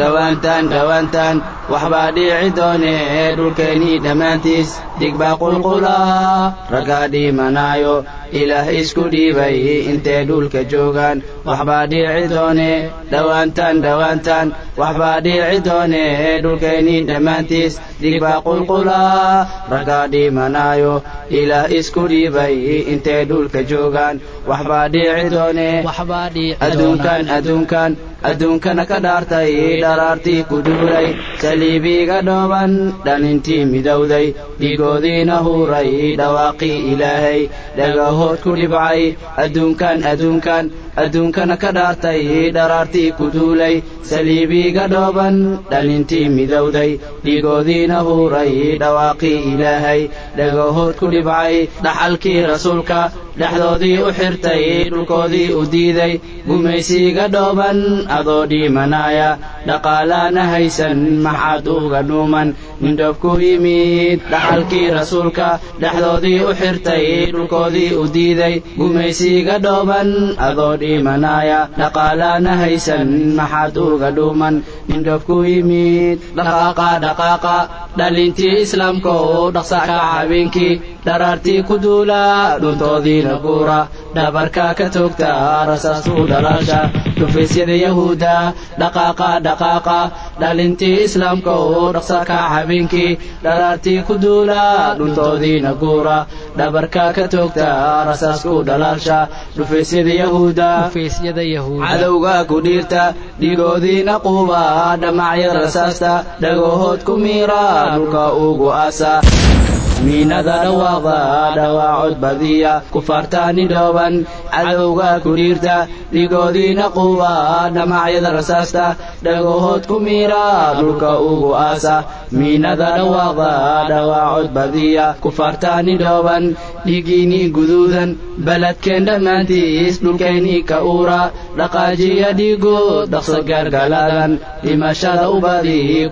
dhowaantaan dhowaantaan waxbaa dhiici doonee dhulkeennii dhammaantiis digbaa qulqulaa raggaa dhiimanaayo ilaah isku dhiibay intay dhulka joogaan? Waxbaa dhiici doonee dhowaantaan dhowaantaan waxbaa dhiici doonee dhulkeennii dhammaantiis. Digbaa qulqulaa raggaa dhiimanaayo. Ilaah isku dhiibay intay dhulka joogaan? Waxbaa dhiici doonee adduunkan adduunkan. Adduunkana ka dhaartay dharaartii ku duulay saliibiiga dhooban dhalintii midowday. Dhigoodiina huuray dhawaaqii ilaahay dhagahood ku dhibcay. Adduunkan adduunkan adduunkana ka dhaartay dharaartii ku duulay saliibiiga dhooban dhalintii midowday. Dhigoodiina huuray dhawaaqii ilaahay. Dhagahood ku dhibcay dhaxalkii rasuulka dhexdoodii u xirtay dhulkoodii u diiday gumaysiiga dhooban adoo dhiimanaya dhaqaalaana haysan maxaad uga dhuuman nindhoob ku yimid dhaxalkii rasuulka dhexdoodii u xirtay dhulkoodii u diiday gumaysiiga dhooban adoo dhiimanaya dhaqaalaana haysan maxaad uga dhuuman nindhoob ku yimid dhaqaaqa dhaqaaqa dhalintii islaamka oo dhaqsa ka habeenkii dharaartii ku duula dhuntoodiina guura dhabarka ka toogta rasaasuu dhalaasha dhufaysyada yahuuda dhaqaaqa dhaqaaqa dhalintii islaamka oo dhaqsa ka habeenkii dharaartii ku duula dhuntoodiina guura dhabarka ka toogta rasaasku dhalaasha dhufaysyada yahuuda cadowga ku dhiirta dhigoodiina quuba dhamacyada rasaasta dhagahood ku miira dhulka ugu aasa miinada dhawaaqda dhawaacod badiya kufaartaani dhooban cadowga ku dhiirta dhigoodiina quuba dhamacyada rasaasta dhagahood ku miira dhulka ugu aasa miinada dhawaaqda dhawaacod badiya kufaartaani dhooban dhigiinii guduudan baladkeen dhammaantiis dhulkeennii ka uura dhaqaajiya dhiigood dhaqso gaargalaadan dhimashada u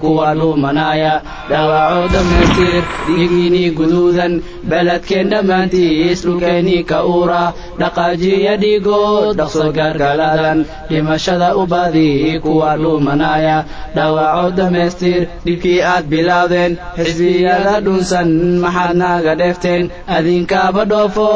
kuwa dhuumanaya dhawaaco dhammaystir dhigiinii guduudan baladkeen dhammaantiis dhulkeennii ka uura dhaqaajiya dhiigood dhaqso gaargalaadan dhimashada u badi kuwa dhuumanaya dhawaaco dhammaystir dhibkii aad bilaawdeen xisbiyada dhunsan maxaad naaga dheefteen adinkaaba dhoofo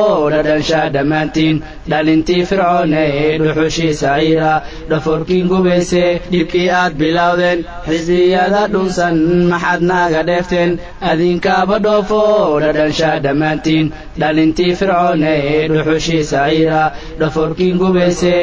dhadhanshaa dhammaantiin dhalintii fircoone dhuxushii saciira dhaforkiin gubayse dhibkii aad bilaawdeen xisbiyada dhunsan maxaad naaga dheefteen adinkaaba dhoofo dhadhanshaa dhammaantiin dhalintii fircoone dhuxushii saciira dhaforkiin gubayse